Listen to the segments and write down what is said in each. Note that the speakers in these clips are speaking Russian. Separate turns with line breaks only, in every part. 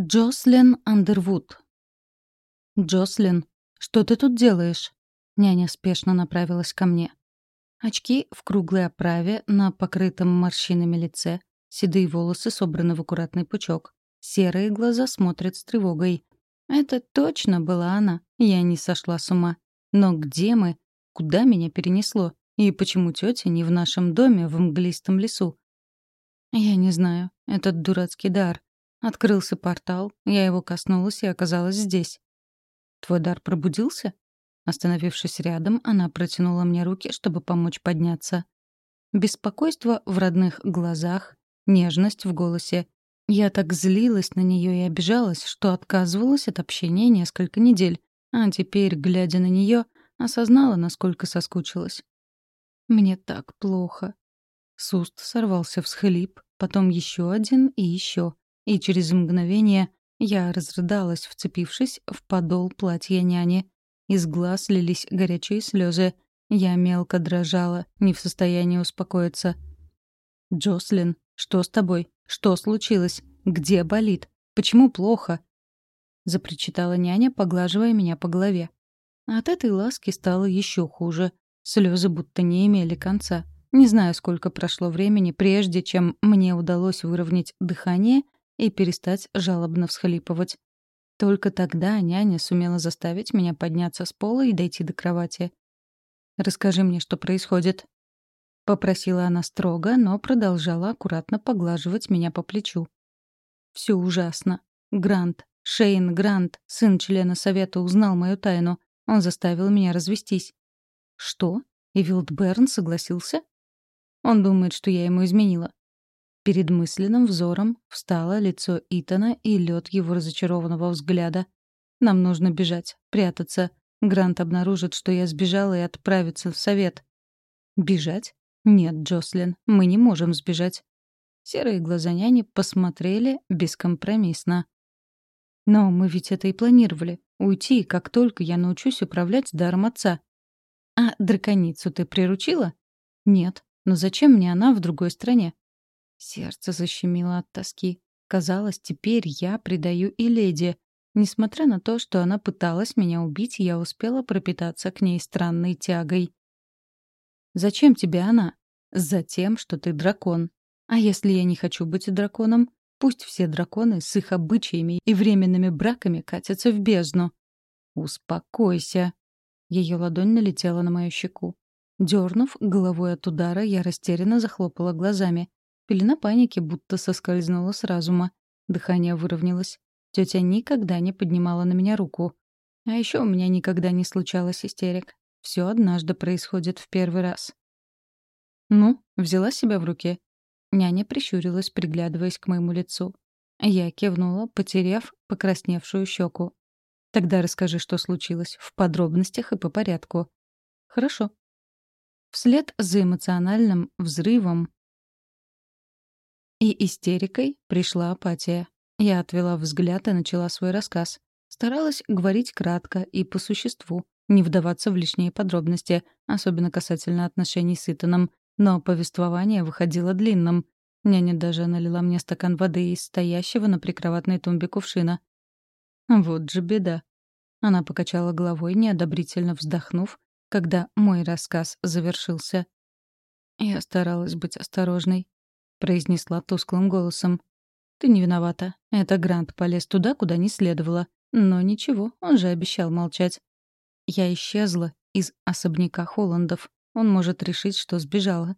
Джослин Андервуд. «Джослин, что ты тут делаешь?» Няня спешно направилась ко мне. Очки в круглой оправе на покрытом морщинами лице, седые волосы собраны в аккуратный пучок, серые глаза смотрят с тревогой. Это точно была она, я не сошла с ума. Но где мы? Куда меня перенесло? И почему тетя не в нашем доме в мглистом лесу? Я не знаю. Этот дурацкий дар. Открылся портал, я его коснулась и оказалась здесь. «Твой дар пробудился?» Остановившись рядом, она протянула мне руки, чтобы помочь подняться. Беспокойство в родных глазах, нежность в голосе. Я так злилась на нее и обижалась, что отказывалась от общения несколько недель. А теперь, глядя на нее, осознала, насколько соскучилась. «Мне так плохо». С уст сорвался всхлип, потом еще один и еще и через мгновение я разрыдалась, вцепившись в подол платья няни. Из глаз лились горячие слезы. Я мелко дрожала, не в состоянии успокоиться. «Джослин, что с тобой? Что случилось? Где болит? Почему плохо?» Запричитала няня, поглаживая меня по голове. От этой ласки стало еще хуже. Слезы будто не имели конца. Не знаю, сколько прошло времени, прежде чем мне удалось выровнять дыхание — и перестать жалобно всхлипывать. Только тогда няня сумела заставить меня подняться с пола и дойти до кровати. «Расскажи мне, что происходит», — попросила она строго, но продолжала аккуратно поглаживать меня по плечу. «Все ужасно. Грант, Шейн Грант, сын члена совета, узнал мою тайну. Он заставил меня развестись». «Что? И Вилдберн согласился?» Он думает, что я ему изменила. Перед мысленным взором встало лицо Итана и лед его разочарованного взгляда. «Нам нужно бежать, прятаться. Грант обнаружит, что я сбежала и отправится в совет». «Бежать? Нет, Джослин, мы не можем сбежать». Серые глаза няни посмотрели бескомпромиссно. «Но мы ведь это и планировали. Уйти, как только я научусь управлять даром отца». «А драконицу ты приручила?» «Нет. Но зачем мне она в другой стране? Сердце защемило от тоски. Казалось, теперь я предаю и леди. Несмотря на то, что она пыталась меня убить, я успела пропитаться к ней странной тягой. «Зачем тебе она?» «Затем, что ты дракон. А если я не хочу быть драконом, пусть все драконы с их обычаями и временными браками катятся в бездну». «Успокойся». Ее ладонь налетела на мою щеку. Дернув головой от удара, я растерянно захлопала глазами. Пелена паники будто соскользнула с разума. Дыхание выровнялось. Тетя никогда не поднимала на меня руку. А еще у меня никогда не случалось истерик. Все однажды происходит в первый раз. «Ну, взяла себя в руки». Няня прищурилась, приглядываясь к моему лицу. Я кивнула, потеряв покрасневшую щеку. «Тогда расскажи, что случилось, в подробностях и по порядку». «Хорошо». Вслед за эмоциональным взрывом и истерикой пришла апатия. Я отвела взгляд и начала свой рассказ. Старалась говорить кратко и по существу, не вдаваться в лишние подробности, особенно касательно отношений с Итаном, но повествование выходило длинным. Няня даже налила мне стакан воды из стоящего на прикроватной тумбе кувшина. Вот же беда. Она покачала головой, неодобрительно вздохнув, когда мой рассказ завершился. Я старалась быть осторожной, произнесла тусклым голосом. «Ты не виновата. Это Грант полез туда, куда не следовало. Но ничего, он же обещал молчать. Я исчезла из особняка Холландов. Он может решить, что сбежала».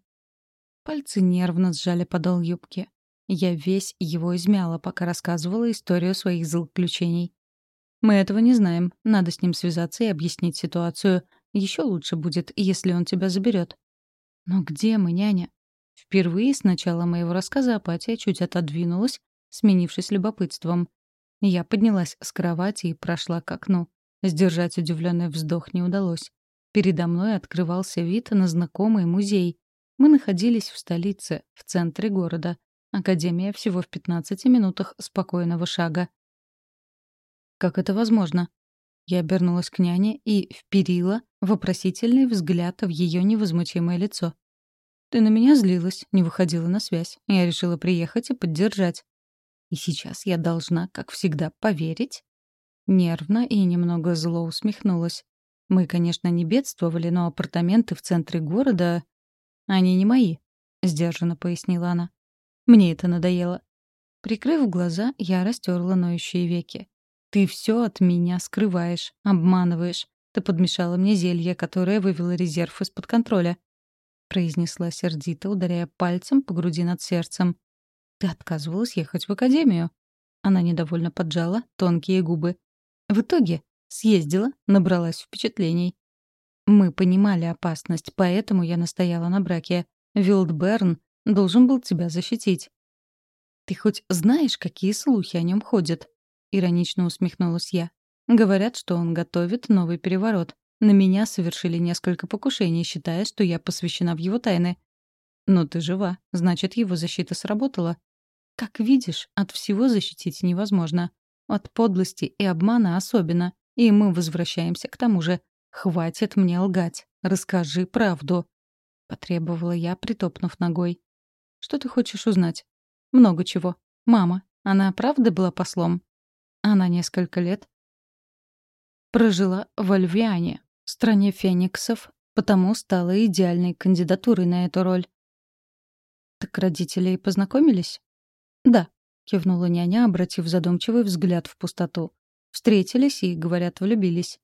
Пальцы нервно сжали подол юбки. Я весь его измяла, пока рассказывала историю своих злоключений. «Мы этого не знаем. Надо с ним связаться и объяснить ситуацию. Еще лучше будет, если он тебя заберет. «Но где мы, няня? Впервые с начала моего рассказа апатия чуть отодвинулась, сменившись любопытством. Я поднялась с кровати и прошла к окну. Сдержать удивленный вздох не удалось. Передо мной открывался вид на знакомый музей. Мы находились в столице, в центре города. Академия всего в 15 минутах спокойного шага. «Как это возможно?» Я обернулась к няне и вперила вопросительный взгляд в ее невозмутимое лицо. Ты на меня злилась, не выходила на связь. Я решила приехать и поддержать. И сейчас я должна, как всегда, поверить? Нервно и немного зло усмехнулась. Мы, конечно, не бедствовали, но апартаменты в центре города... Они не мои, — сдержанно пояснила она. Мне это надоело. Прикрыв глаза, я растерла ноющие веки. «Ты все от меня скрываешь, обманываешь. Ты подмешала мне зелье, которое вывело резерв из-под контроля», — произнесла сердито, ударяя пальцем по груди над сердцем. «Ты отказывалась ехать в академию». Она недовольно поджала тонкие губы. В итоге съездила, набралась впечатлений. Мы понимали опасность, поэтому я настояла на браке. Вилдберн должен был тебя защитить. «Ты хоть знаешь, какие слухи о нем ходят?» — иронично усмехнулась я. «Говорят, что он готовит новый переворот. На меня совершили несколько покушений, считая, что я посвящена в его тайны. Но ты жива, значит, его защита сработала. Как видишь, от всего защитить невозможно. От подлости и обмана особенно. И мы возвращаемся к тому же. Хватит мне лгать. Расскажи правду. Потребовала я, притопнув ногой. Что ты хочешь узнать? Много чего. Мама. Она правда была послом? Она несколько лет прожила в Альвиане, стране фениксов, потому стала идеальной кандидатурой на эту роль. Так родители и познакомились? «Да», — кивнула няня, обратив задумчивый взгляд в пустоту. «Встретились и, говорят, влюбились.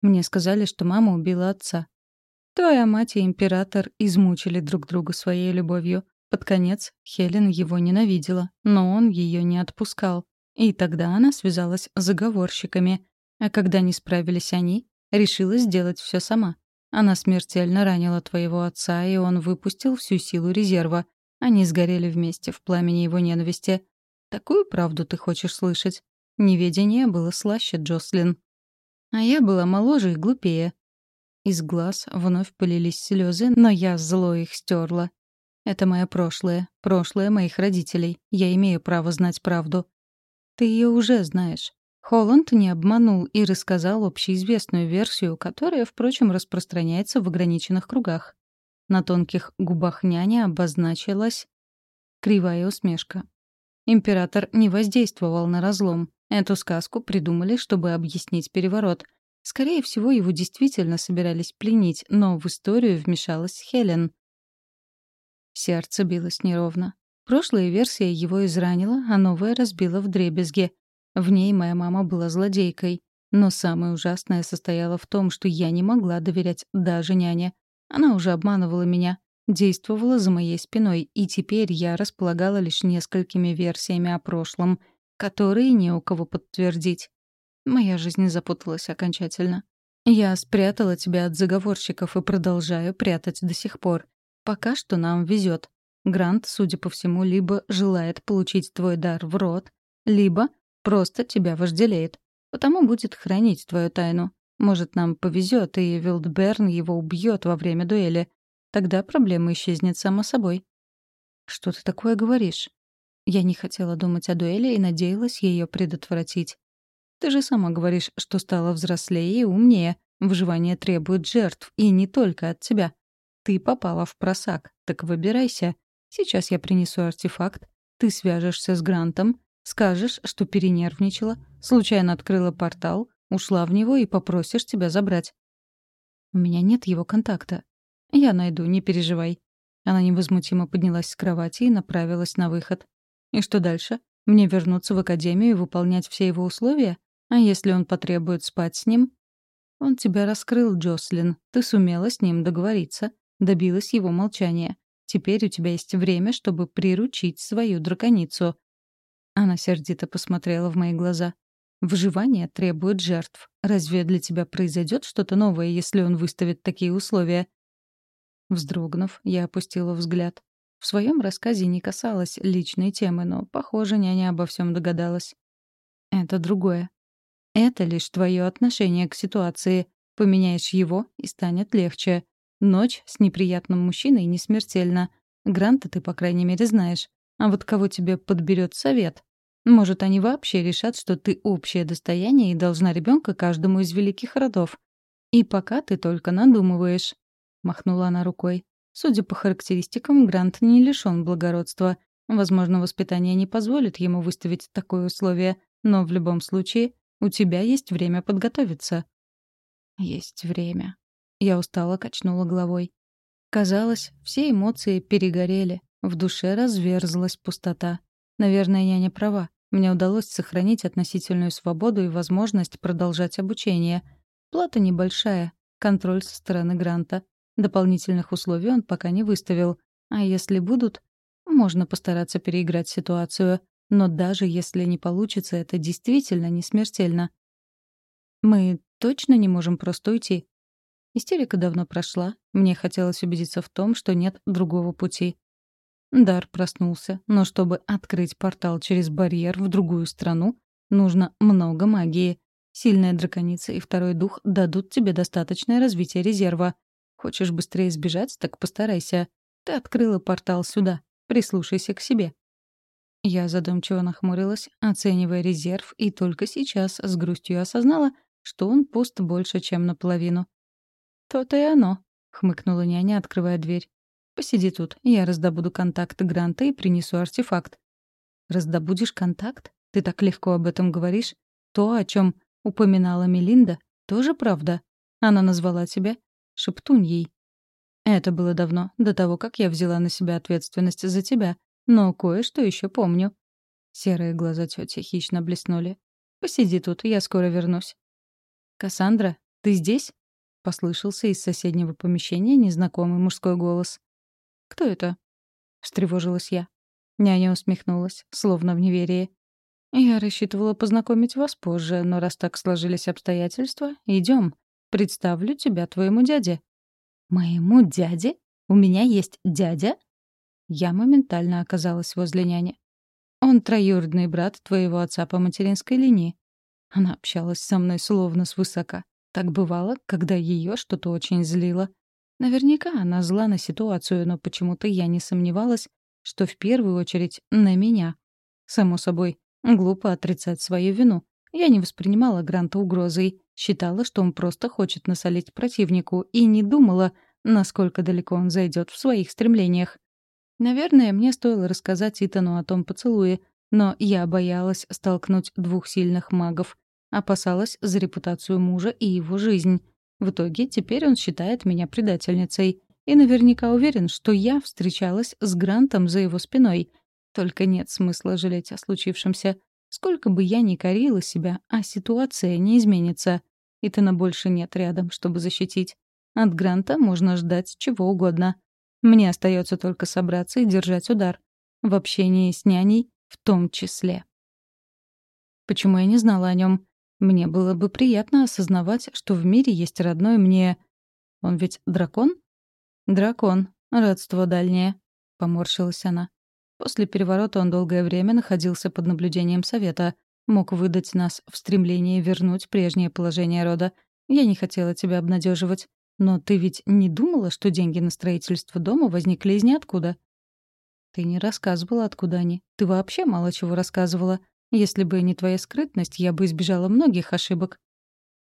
Мне сказали, что мама убила отца. Твоя мать и император измучили друг друга своей любовью. Под конец Хелен его ненавидела, но он ее не отпускал. И тогда она связалась с заговорщиками. А когда не справились они, решила сделать все сама. Она смертельно ранила твоего отца, и он выпустил всю силу резерва. Они сгорели вместе в пламени его ненависти. Такую правду ты хочешь слышать? Неведение было слаще, Джослин. А я была моложе и глупее. Из глаз вновь полились слезы, но я зло их стерла. Это мое прошлое, прошлое моих родителей. Я имею право знать правду. Ты ее уже знаешь. Холланд не обманул и рассказал общеизвестную версию, которая, впрочем, распространяется в ограниченных кругах. На тонких губах няни обозначилась кривая усмешка. Император не воздействовал на разлом. Эту сказку придумали, чтобы объяснить переворот. Скорее всего, его действительно собирались пленить, но в историю вмешалась Хелен. Сердце билось неровно. Прошлая версия его изранила, а новая разбила в дребезге. В ней моя мама была злодейкой. Но самое ужасное состояло в том, что я не могла доверять даже няне. Она уже обманывала меня, действовала за моей спиной, и теперь я располагала лишь несколькими версиями о прошлом, которые не у кого подтвердить. Моя жизнь запуталась окончательно. Я спрятала тебя от заговорщиков и продолжаю прятать до сих пор. Пока что нам везет. Грант, судя по всему, либо желает получить твой дар в рот, либо просто тебя вожделеет. Потому будет хранить твою тайну. Может, нам повезет, и Вилдберн его убьет во время дуэли. Тогда проблема исчезнет само собой. Что ты такое говоришь? Я не хотела думать о дуэли и надеялась ее предотвратить. Ты же сама говоришь, что стала взрослее и умнее. Выживание требует жертв, и не только от тебя. Ты попала в просак, так выбирайся. Сейчас я принесу артефакт, ты свяжешься с Грантом, скажешь, что перенервничала, случайно открыла портал, Ушла в него и попросишь тебя забрать. У меня нет его контакта. Я найду, не переживай. Она невозмутимо поднялась с кровати и направилась на выход. И что дальше? Мне вернуться в академию и выполнять все его условия? А если он потребует спать с ним? Он тебя раскрыл, Джослин. Ты сумела с ним договориться. Добилась его молчания. Теперь у тебя есть время, чтобы приручить свою драконицу. Она сердито посмотрела в мои глаза. Выживание требует жертв. Разве для тебя произойдет что-то новое, если он выставит такие условия? Вздрогнув, я опустила взгляд. В своем рассказе не касалась личной темы, но, похоже, няня обо всем догадалась. Это другое. Это лишь твое отношение к ситуации. Поменяешь его, и станет легче. Ночь с неприятным мужчиной не смертельна. Гранта ты, по крайней мере, знаешь. А вот кого тебе подберет совет, может, они вообще решат, что ты общее достояние и должна ребенка каждому из великих родов. И пока ты только надумываешь. Махнула она рукой. Судя по характеристикам, Грант не лишён благородства. Возможно, воспитание не позволит ему выставить такое условие, но в любом случае у тебя есть время подготовиться». «Есть время». Я устало качнула головой. Казалось, все эмоции перегорели, в душе разверзлась пустота. Наверное, я не права. Мне удалось сохранить относительную свободу и возможность продолжать обучение. Плата небольшая, контроль со стороны гранта. Дополнительных условий он пока не выставил. А если будут, можно постараться переиграть ситуацию. Но даже если не получится, это действительно не смертельно. Мы точно не можем просто уйти. Истерика давно прошла. Мне хотелось убедиться в том, что нет другого пути. Дар проснулся, но чтобы открыть портал через барьер в другую страну, нужно много магии. Сильная драконица и второй дух дадут тебе достаточное развитие резерва. Хочешь быстрее сбежать, так постарайся. Ты открыла портал сюда. Прислушайся к себе. Я задумчиво нахмурилась, оценивая резерв, и только сейчас с грустью осознала, что он пуст больше, чем наполовину. «То-то и оно», — хмыкнула няня, открывая дверь. Посиди тут, я раздобуду контакт Гранта и принесу артефакт. Раздобудешь контакт? Ты так легко об этом говоришь. То, о чем упоминала Мелинда, тоже правда. Она назвала тебя Шептуньей. Это было давно, до того, как я взяла на себя ответственность за тебя. Но кое-что еще помню. Серые глаза тети хищно блеснули. «Посиди тут, я скоро вернусь». «Кассандра, ты здесь?» — послышался из соседнего помещения незнакомый мужской голос. «Кто это?» — встревожилась я. Няня усмехнулась, словно в неверии. «Я рассчитывала познакомить вас позже, но раз так сложились обстоятельства, идем. Представлю тебя твоему дяде». «Моему дяде? У меня есть дядя?» Я моментально оказалась возле няни. «Он троюродный брат твоего отца по материнской линии». Она общалась со мной словно свысока. Так бывало, когда ее что-то очень злило. Наверняка она зла на ситуацию, но почему-то я не сомневалась, что в первую очередь на меня. Само собой, глупо отрицать свою вину. Я не воспринимала Гранта угрозой, считала, что он просто хочет насолить противнику, и не думала, насколько далеко он зайдет в своих стремлениях. Наверное, мне стоило рассказать Итану о том поцелуе, но я боялась столкнуть двух сильных магов, опасалась за репутацию мужа и его жизнь. В итоге теперь он считает меня предательницей и наверняка уверен, что я встречалась с Грантом за его спиной. Только нет смысла жалеть о случившемся. Сколько бы я ни корила себя, а ситуация не изменится. И ты на больше нет рядом, чтобы защитить. От Гранта можно ждать чего угодно. Мне остается только собраться и держать удар. В общении с няней в том числе. Почему я не знала о нем? Мне было бы приятно осознавать, что в мире есть родной мне... Он ведь дракон? Дракон. Родство дальнее. Поморщилась она. После переворота он долгое время находился под наблюдением совета. Мог выдать нас в стремлении вернуть прежнее положение рода. Я не хотела тебя обнадеживать. Но ты ведь не думала, что деньги на строительство дома возникли из ниоткуда? Ты не рассказывала, откуда они. Ты вообще мало чего рассказывала. Если бы не твоя скрытность, я бы избежала многих ошибок.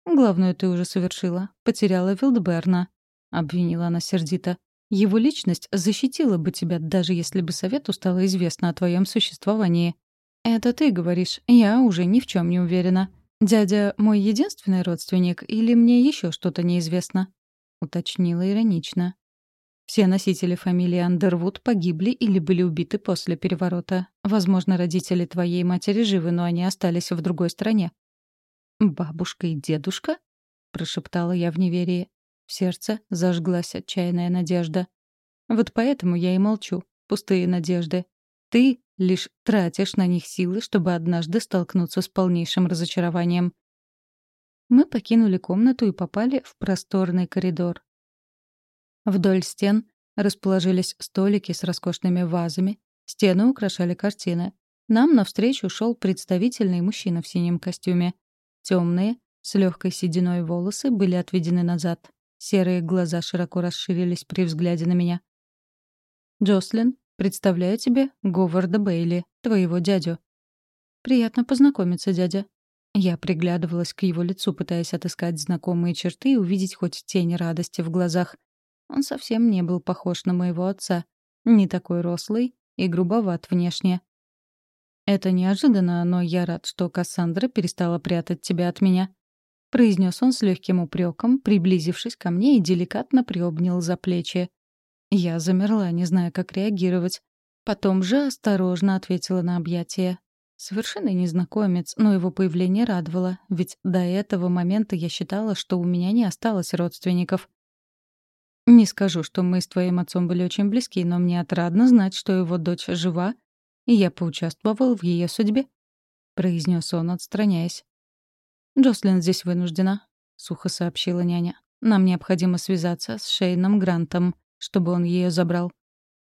Главную ты уже совершила. Потеряла Вилдберна. Обвинила она сердито. Его личность защитила бы тебя, даже если бы совету стало известно о твоем существовании. Это ты говоришь. Я уже ни в чем не уверена. Дядя мой единственный родственник или мне еще что-то неизвестно? Уточнила иронично. Все носители фамилии Андервуд погибли или были убиты после переворота. Возможно, родители твоей матери живы, но они остались в другой стране. «Бабушка и дедушка?» — прошептала я в неверии. В сердце зажглась отчаянная надежда. «Вот поэтому я и молчу. Пустые надежды. Ты лишь тратишь на них силы, чтобы однажды столкнуться с полнейшим разочарованием». Мы покинули комнату и попали в просторный коридор. Вдоль стен расположились столики с роскошными вазами, стены украшали картины. Нам навстречу шел представительный мужчина в синем костюме. Темные, с легкой сединой волосы были отведены назад. Серые глаза широко расширились при взгляде на меня. «Джослин, представляю тебе Говарда Бейли, твоего дядю». «Приятно познакомиться, дядя». Я приглядывалась к его лицу, пытаясь отыскать знакомые черты и увидеть хоть тень радости в глазах. Он совсем не был похож на моего отца. Не такой рослый, и грубоват внешне. «Это неожиданно, но я рад, что Кассандра перестала прятать тебя от меня», — произнес он с легким упреком, приблизившись ко мне и деликатно приобнял за плечи. Я замерла, не зная, как реагировать. Потом же осторожно ответила на объятие. Совершенно незнакомец, но его появление радовало, ведь до этого момента я считала, что у меня не осталось родственников. Не скажу, что мы с твоим отцом были очень близки, но мне отрадно знать, что его дочь жива, и я поучаствовал в ее судьбе», — произнес он, отстраняясь. «Джослин здесь вынуждена», — сухо сообщила няня. «Нам необходимо связаться с Шейном Грантом, чтобы он ее забрал».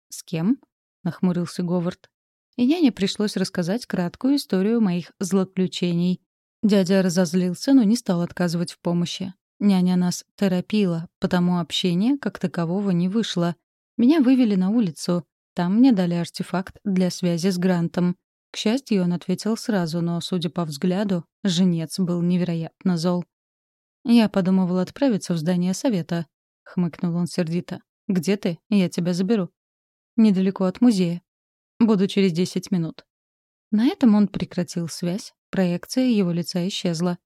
«С кем?» — нахмурился Говард. И няне пришлось рассказать краткую историю моих злоключений. Дядя разозлился, но не стал отказывать в помощи. Няня нас терапила, потому общение как такового не вышло. Меня вывели на улицу. Там мне дали артефакт для связи с Грантом. К счастью, он ответил сразу, но, судя по взгляду, женец был невероятно зол. «Я подумывал отправиться в здание совета», — хмыкнул он сердито. «Где ты? Я тебя заберу». «Недалеко от музея. Буду через десять минут». На этом он прекратил связь, проекция его лица исчезла.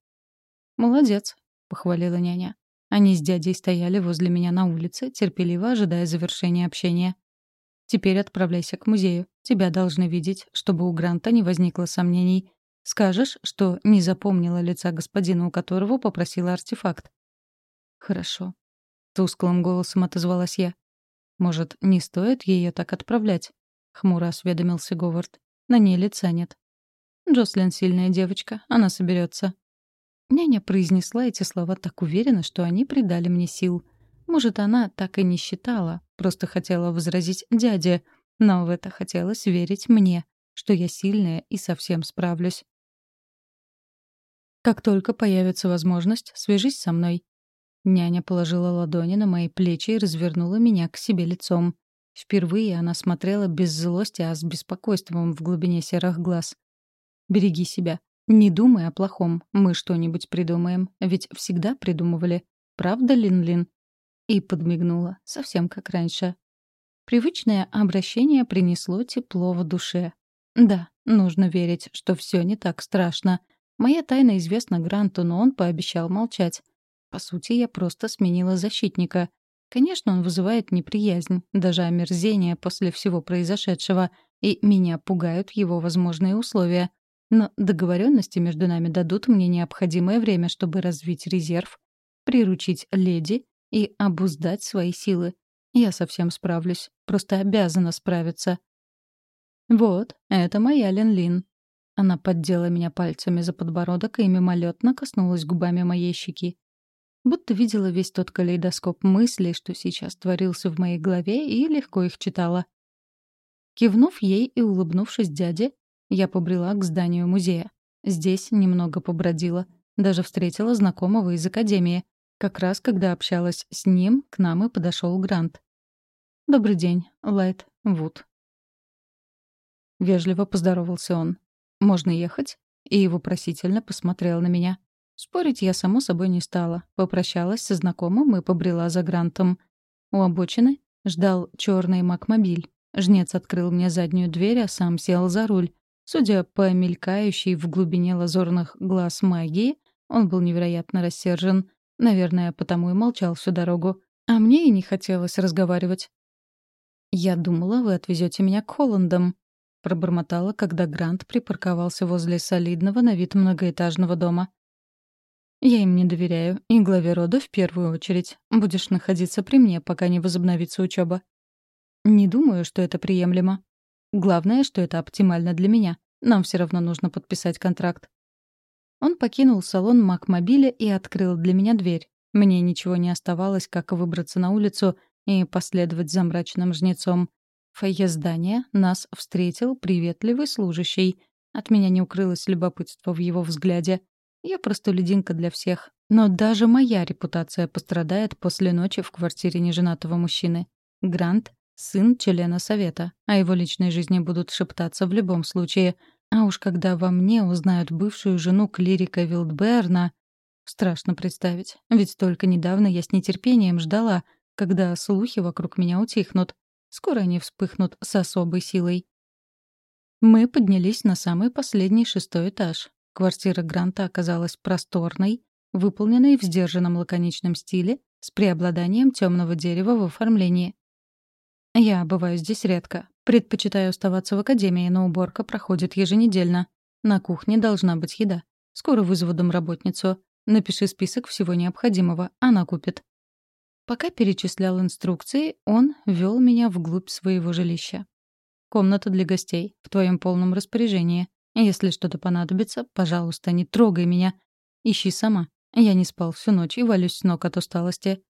«Молодец», — похвалила няня. Они с дядей стояли возле меня на улице, терпеливо ожидая завершения общения. «Теперь отправляйся к музею. Тебя должны видеть, чтобы у Гранта не возникло сомнений. Скажешь, что не запомнила лица господина, у которого попросила артефакт». «Хорошо», — тусклым голосом отозвалась я. «Может, не стоит ее так отправлять?» — хмуро осведомился Говард. «На ней лица нет». «Джослин сильная девочка, она соберется. Няня произнесла эти слова так уверенно, что они придали мне сил. Может, она так и не считала, просто хотела возразить дяде, но в это хотелось верить мне, что я сильная и совсем справлюсь. «Как только появится возможность, свяжись со мной». Няня положила ладони на мои плечи и развернула меня к себе лицом. Впервые она смотрела без злости, а с беспокойством в глубине серых глаз. «Береги себя. «Не думай о плохом. Мы что-нибудь придумаем. Ведь всегда придумывали. Правда, Лин-Лин?» И подмигнула, совсем как раньше. Привычное обращение принесло тепло в душе. Да, нужно верить, что все не так страшно. Моя тайна известна Гранту, но он пообещал молчать. По сути, я просто сменила защитника. Конечно, он вызывает неприязнь, даже омерзение после всего произошедшего, и меня пугают его возможные условия. Но договоренности между нами дадут мне необходимое время, чтобы развить резерв, приручить леди и обуздать свои силы. Я совсем справлюсь, просто обязана справиться. Вот, это моя Лин-Лин. Она поддела меня пальцами за подбородок и мимолетно коснулась губами моей щеки. Будто видела весь тот калейдоскоп мыслей, что сейчас творился в моей голове, и легко их читала. Кивнув ей и улыбнувшись дяде, я побрела к зданию музея. Здесь немного побродила. Даже встретила знакомого из академии. Как раз когда общалась с ним, к нам и подошел Грант. «Добрый день, Лайт Вуд». Вежливо поздоровался он. «Можно ехать?» И вопросительно посмотрел на меня. Спорить я, само собой, не стала. Попрощалась со знакомым и побрела за Грантом. У обочины ждал черный макмобиль. Жнец открыл мне заднюю дверь, а сам сел за руль. Судя по мелькающей в глубине лазурных глаз магии, он был невероятно рассержен. Наверное, потому и молчал всю дорогу. А мне и не хотелось разговаривать. «Я думала, вы отвезете меня к Холландам», — пробормотала, когда Грант припарковался возле солидного на вид многоэтажного дома. «Я им не доверяю, и главе рода в первую очередь. Будешь находиться при мне, пока не возобновится учеба. «Не думаю, что это приемлемо», Главное, что это оптимально для меня. Нам все равно нужно подписать контракт. Он покинул салон Макмобиля и открыл для меня дверь. Мне ничего не оставалось, как выбраться на улицу и последовать за мрачным жнецом. В фойе здания нас встретил приветливый служащий. От меня не укрылось любопытство в его взгляде. Я просто лединка для всех. Но даже моя репутация пострадает после ночи в квартире неженатого мужчины. Грант сын члена совета. О его личной жизни будут шептаться в любом случае. А уж когда во мне узнают бывшую жену клирика Вилдберна... Страшно представить, ведь только недавно я с нетерпением ждала, когда слухи вокруг меня утихнут. Скоро они вспыхнут с особой силой. Мы поднялись на самый последний шестой этаж. Квартира Гранта оказалась просторной, выполненной в сдержанном лаконичном стиле, с преобладанием темного дерева в оформлении. Я бываю здесь редко. Предпочитаю оставаться в академии, но уборка проходит еженедельно. На кухне должна быть еда. Скоро вызову домработницу. Напиши список всего необходимого, она купит. Пока перечислял инструкции, он вел меня вглубь своего жилища. Комната для гостей, в твоем полном распоряжении. Если что-то понадобится, пожалуйста, не трогай меня. Ищи сама. Я не спал всю ночь и валюсь с ног от усталости.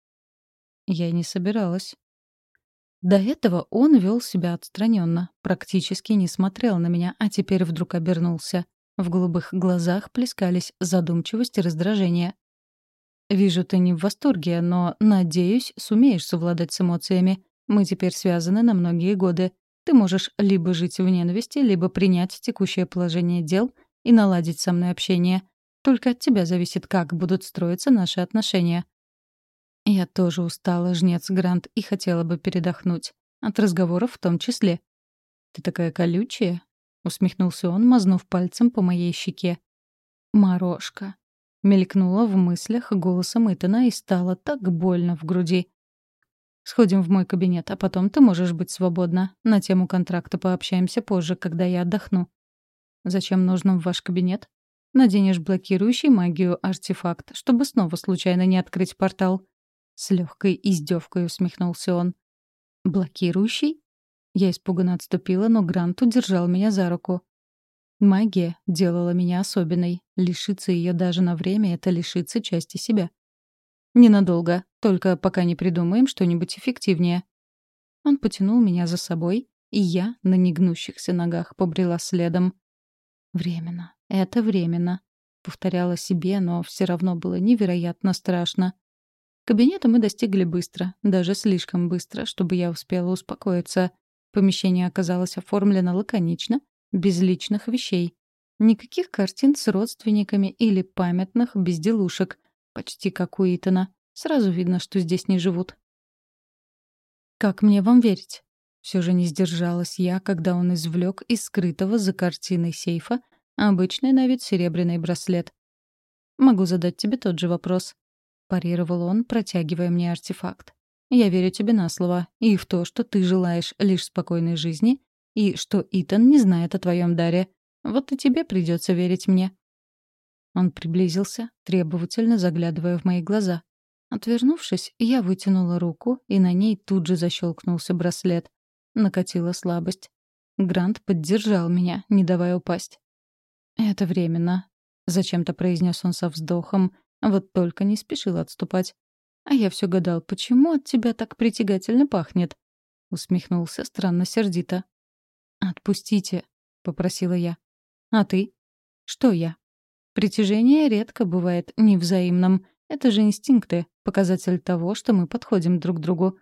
Я не собиралась. До этого он вел себя отстраненно, практически не смотрел на меня, а теперь вдруг обернулся. В голубых глазах плескались задумчивость и раздражение. «Вижу, ты не в восторге, но, надеюсь, сумеешь совладать с эмоциями. Мы теперь связаны на многие годы. Ты можешь либо жить в ненависти, либо принять текущее положение дел и наладить со мной общение. Только от тебя зависит, как будут строиться наши отношения. Я тоже устала, жнец Грант, и хотела бы передохнуть. От разговоров в том числе. «Ты такая колючая?» — усмехнулся он, мазнув пальцем по моей щеке. «Морошка». Мелькнула в мыслях голосом Итана и стало так больно в груди. «Сходим в мой кабинет, а потом ты можешь быть свободна. На тему контракта пообщаемся позже, когда я отдохну». «Зачем нужно в ваш кабинет?» Наденешь блокирующий магию артефакт, чтобы снова случайно не открыть портал. С легкой издевкой усмехнулся он. Блокирующий? Я испуганно отступила, но Грант удержал меня за руку. Магия делала меня особенной. Лишиться ее даже на время — это лишиться части себя. Ненадолго, только пока не придумаем что-нибудь эффективнее. Он потянул меня за собой, и я на негнущихся ногах побрела следом. Временно. Это временно. Повторяла себе, но все равно было невероятно страшно. Кабинета мы достигли быстро, даже слишком быстро, чтобы я успела успокоиться. Помещение оказалось оформлено лаконично, без личных вещей. Никаких картин с родственниками или памятных безделушек, почти как у Итана. Сразу видно, что здесь не живут. «Как мне вам верить?» Все же не сдержалась я, когда он извлек из скрытого за картиной сейфа обычный на вид серебряный браслет. «Могу задать тебе тот же вопрос», — парировал он, протягивая мне артефакт. «Я верю тебе на слово и в то, что ты желаешь лишь спокойной жизни, и что Итан не знает о твоем даре. Вот и тебе придется верить мне». Он приблизился, требовательно заглядывая в мои глаза. Отвернувшись, я вытянула руку, и на ней тут же защелкнулся браслет. Накатила слабость. Грант поддержал меня, не давая упасть. «Это временно», — зачем-то произнес он со вздохом, вот только не спешил отступать. «А я все гадал, почему от тебя так притягательно пахнет?» — усмехнулся странно сердито. «Отпустите», — попросила я. «А ты?» «Что я?» «Притяжение редко бывает невзаимным. Это же инстинкты, показатель того, что мы подходим друг к другу.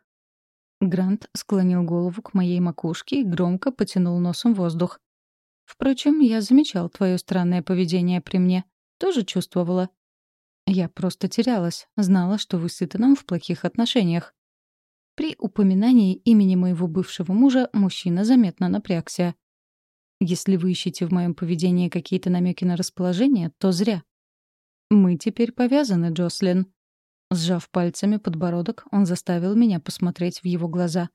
Грант склонил голову к моей макушке и громко потянул носом воздух. «Впрочем, я замечал твое странное поведение при мне. Тоже чувствовала?» Я просто терялась, знала, что вы с Итаном в плохих отношениях. При упоминании имени моего бывшего мужа мужчина заметно напрягся. Если вы ищете в моем поведении какие-то намеки на расположение, то зря. Мы теперь повязаны, Джослин. Сжав пальцами подбородок, он заставил меня посмотреть в его глаза.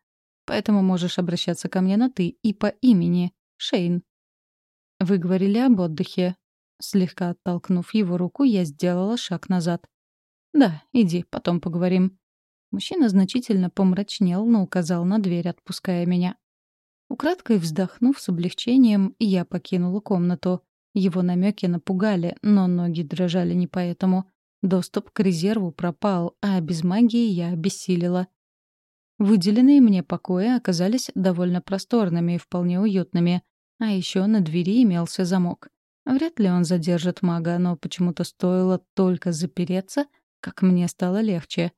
«Поэтому можешь обращаться ко мне на «ты» и по имени. Шейн». «Вы говорили об отдыхе». Слегка оттолкнув его руку, я сделала шаг назад. «Да, иди, потом поговорим». Мужчина значительно помрачнел, но указал на дверь, отпуская меня. Украдкой вздохнув с облегчением, я покинула комнату. Его намеки напугали, но ноги дрожали не поэтому. Доступ к резерву пропал, а без магии я обессилила. Выделенные мне покои оказались довольно просторными и вполне уютными, а еще на двери имелся замок. Вряд ли он задержит мага, но почему-то стоило только запереться, как мне стало легче.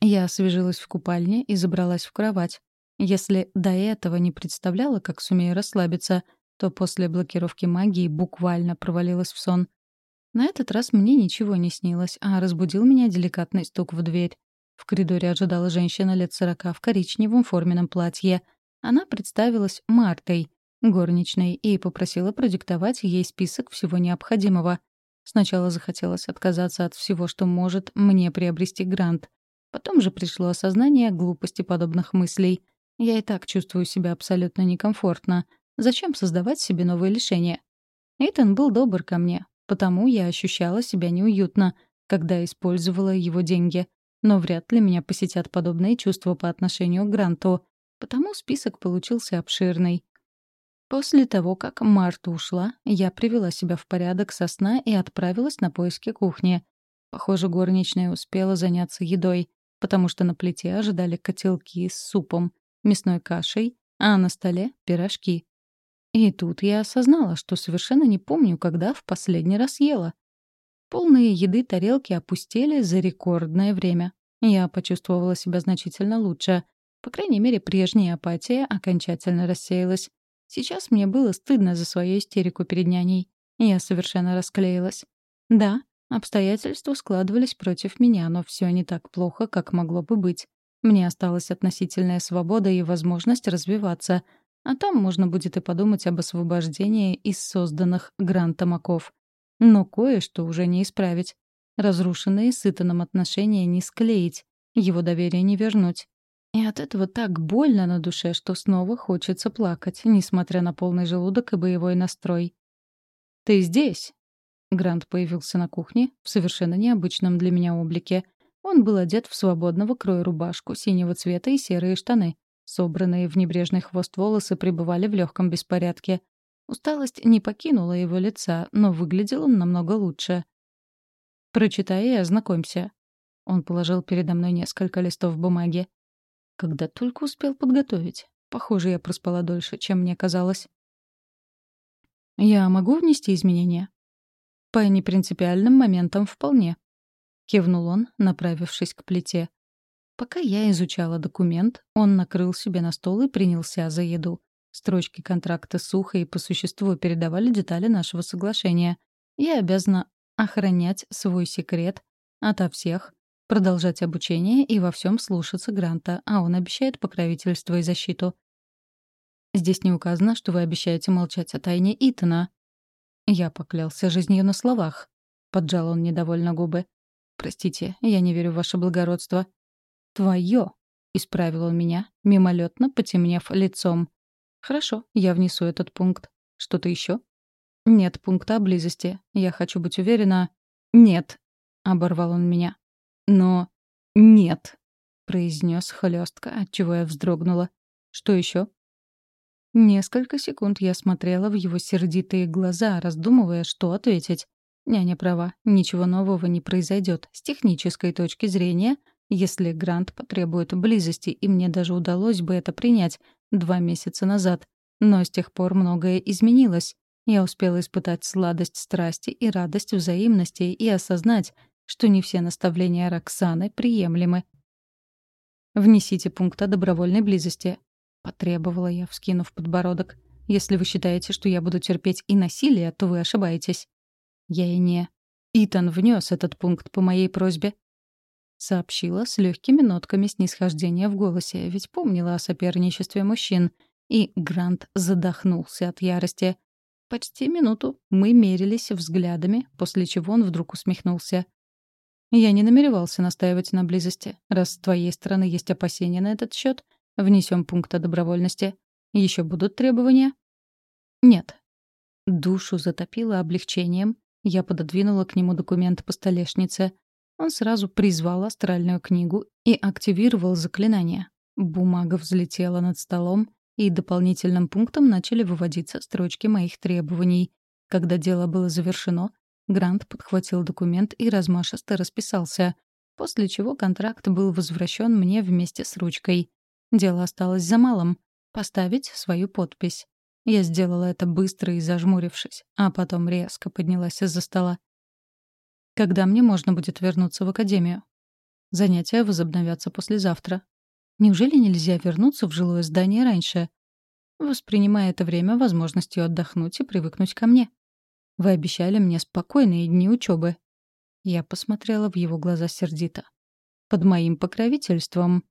Я освежилась в купальне и забралась в кровать. Если до этого не представляла, как сумею расслабиться, то после блокировки магии буквально провалилась в сон. На этот раз мне ничего не снилось, а разбудил меня деликатный стук в дверь. В коридоре ожидала женщина лет сорока в коричневом форменном платье. Она представилась Мартой, горничной, и попросила продиктовать ей список всего необходимого. Сначала захотелось отказаться от всего, что может мне приобрести грант. Потом же пришло осознание глупости подобных мыслей. Я и так чувствую себя абсолютно некомфортно. Зачем создавать себе новые лишения? Эйтон был добр ко мне, потому я ощущала себя неуютно, когда использовала его деньги. Но вряд ли меня посетят подобные чувства по отношению к Гранту, потому список получился обширный. После того, как Марта ушла, я привела себя в порядок со сна и отправилась на поиски кухни. Похоже, горничная успела заняться едой, потому что на плите ожидали котелки с супом, мясной кашей, а на столе — пирожки. И тут я осознала, что совершенно не помню, когда в последний раз ела. Полные еды тарелки опустели за рекордное время. Я почувствовала себя значительно лучше. По крайней мере, прежняя апатия окончательно рассеялась. Сейчас мне было стыдно за свою истерику перед няней. Я совершенно расклеилась. Да, обстоятельства складывались против меня, но все не так плохо, как могло бы быть. Мне осталась относительная свобода и возможность развиваться, а там можно будет и подумать об освобождении из созданных грантомаков. Но кое-что уже не исправить. Разрушенные с Итаном отношения не склеить, его доверие не вернуть. И от этого так больно на душе, что снова хочется плакать, несмотря на полный желудок и боевой настрой. «Ты здесь?» Грант появился на кухне в совершенно необычном для меня облике. Он был одет в свободного кроя рубашку синего цвета и серые штаны. Собранные в небрежный хвост волосы пребывали в легком беспорядке. Усталость не покинула его лица, но выглядел он намного лучше. «Прочитай и ознакомься». Он положил передо мной несколько листов бумаги. Когда только успел подготовить. Похоже, я проспала дольше, чем мне казалось. «Я могу внести изменения?» «По непринципиальным моментам вполне», — кивнул он, направившись к плите. Пока я изучала документ, он накрыл себе на стол и принялся за еду. Строчки контракта сухо и по существу передавали детали нашего соглашения. Я обязана охранять свой секрет ото всех, продолжать обучение и во всем слушаться Гранта, а он обещает покровительство и защиту. Здесь не указано, что вы обещаете молчать о тайне Итана. Я поклялся жизнью на словах. Поджал он недовольно губы. Простите, я не верю в ваше благородство. Твое, исправил он меня, мимолетно потемнев лицом. Хорошо, я внесу этот пункт. Что-то еще? Нет пункта близости. Я хочу быть уверена. Нет, оборвал он меня. Но нет, произнес хлестко, отчего я вздрогнула. Что еще? Несколько секунд я смотрела в его сердитые глаза, раздумывая, что ответить. Няня права, ничего нового не произойдет. С технической точки зрения, если Грант потребует близости, и мне даже удалось бы это принять два месяца назад. Но с тех пор многое изменилось. Я успела испытать сладость страсти и радость взаимности и осознать, что не все наставления Роксаны приемлемы. «Внесите пункт о добровольной близости», — потребовала я, вскинув подбородок. «Если вы считаете, что я буду терпеть и насилие, то вы ошибаетесь». «Я и не...» «Итан внес этот пункт по моей просьбе», — сообщила с легкими нотками снисхождения в голосе, ведь помнила о соперничестве мужчин. И Грант задохнулся от ярости. Почти минуту мы мерились взглядами, после чего он вдруг усмехнулся. Я не намеревался настаивать на близости. Раз с твоей стороны есть опасения на этот счет, внесем пункт о добровольности. Еще будут требования? Нет. Душу затопило облегчением. Я пододвинула к нему документ по столешнице. Он сразу призвал астральную книгу и активировал заклинание. Бумага взлетела над столом, и дополнительным пунктом начали выводиться строчки моих требований. Когда дело было завершено, Грант подхватил документ и размашисто расписался, после чего контракт был возвращен мне вместе с ручкой. Дело осталось за малым — поставить свою подпись. Я сделала это быстро и зажмурившись, а потом резко поднялась из-за стола. Когда мне можно будет вернуться в академию? Занятия возобновятся послезавтра. Неужели нельзя вернуться в жилое здание раньше? Воспринимая это время возможностью отдохнуть и привыкнуть ко мне. Вы обещали мне спокойные дни учебы. Я посмотрела в его глаза сердито. Под моим покровительством.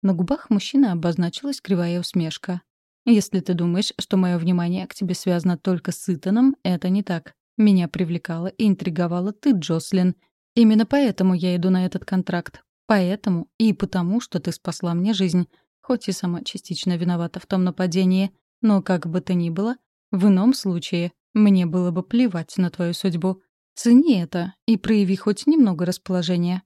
На губах мужчины обозначилась кривая усмешка. Если ты думаешь, что мое внимание к тебе связано только с Итаном, это не так. Меня привлекала и интриговала ты, Джослин. Именно поэтому я иду на этот контракт. Поэтому и потому, что ты спасла мне жизнь. Хоть и сама частично виновата в том нападении. Но как бы то ни было, в ином случае мне было бы плевать на твою судьбу. Цени это и прояви хоть немного расположения.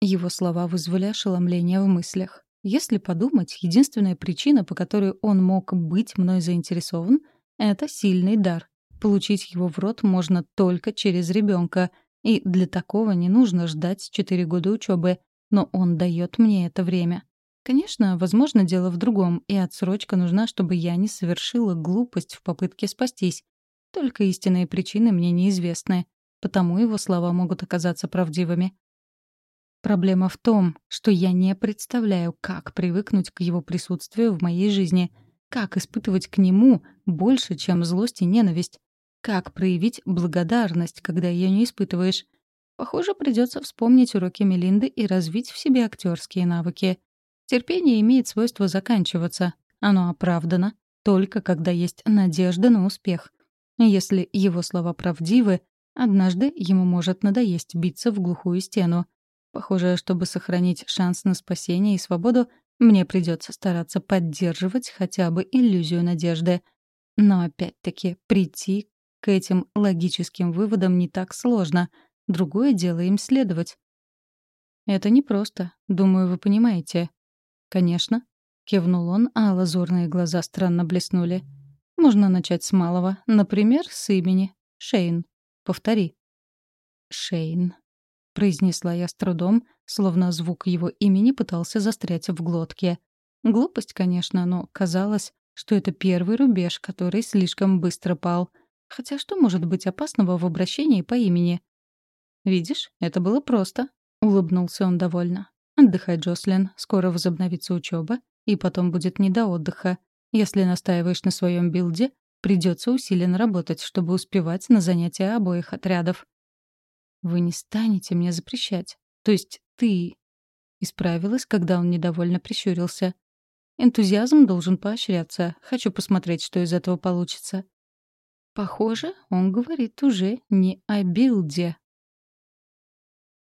Его слова вызвали ошеломление в мыслях. Если подумать, единственная причина, по которой он мог быть мной заинтересован, — это сильный дар. Получить его в рот можно только через ребенка, и для такого не нужно ждать четыре года учебы, но он дает мне это время. Конечно, возможно, дело в другом, и отсрочка нужна, чтобы я не совершила глупость в попытке спастись. Только истинные причины мне неизвестны, потому его слова могут оказаться правдивыми. Проблема в том, что я не представляю, как привыкнуть к его присутствию в моей жизни, как испытывать к нему больше, чем злость и ненависть, как проявить благодарность, когда ее не испытываешь. Похоже, придется вспомнить уроки Мелинды и развить в себе актерские навыки. Терпение имеет свойство заканчиваться. Оно оправдано только когда есть надежда на успех. Если его слова правдивы, однажды ему может надоесть биться в глухую стену. Похоже, чтобы сохранить шанс на спасение и свободу, мне придется стараться поддерживать хотя бы иллюзию надежды. Но опять-таки прийти к этим логическим выводам не так сложно. Другое дело им следовать. Это непросто, думаю, вы понимаете. «Конечно», — кивнул он, а лазурные глаза странно блеснули. «Можно начать с малого. Например, с имени. Шейн. Повтори». «Шейн», — произнесла я с трудом, словно звук его имени пытался застрять в глотке. Глупость, конечно, но казалось, что это первый рубеж, который слишком быстро пал. Хотя что может быть опасного в обращении по имени? «Видишь, это было просто», — улыбнулся он довольно. Отдыхай, Джослин. Скоро возобновится учеба, и потом будет не до отдыха. Если настаиваешь на своем билде, придется усиленно работать, чтобы успевать на занятия обоих отрядов. Вы не станете мне запрещать. То есть ты... Исправилась, когда он недовольно прищурился. Энтузиазм должен поощряться. Хочу посмотреть, что из этого получится. Похоже, он говорит уже не о билде.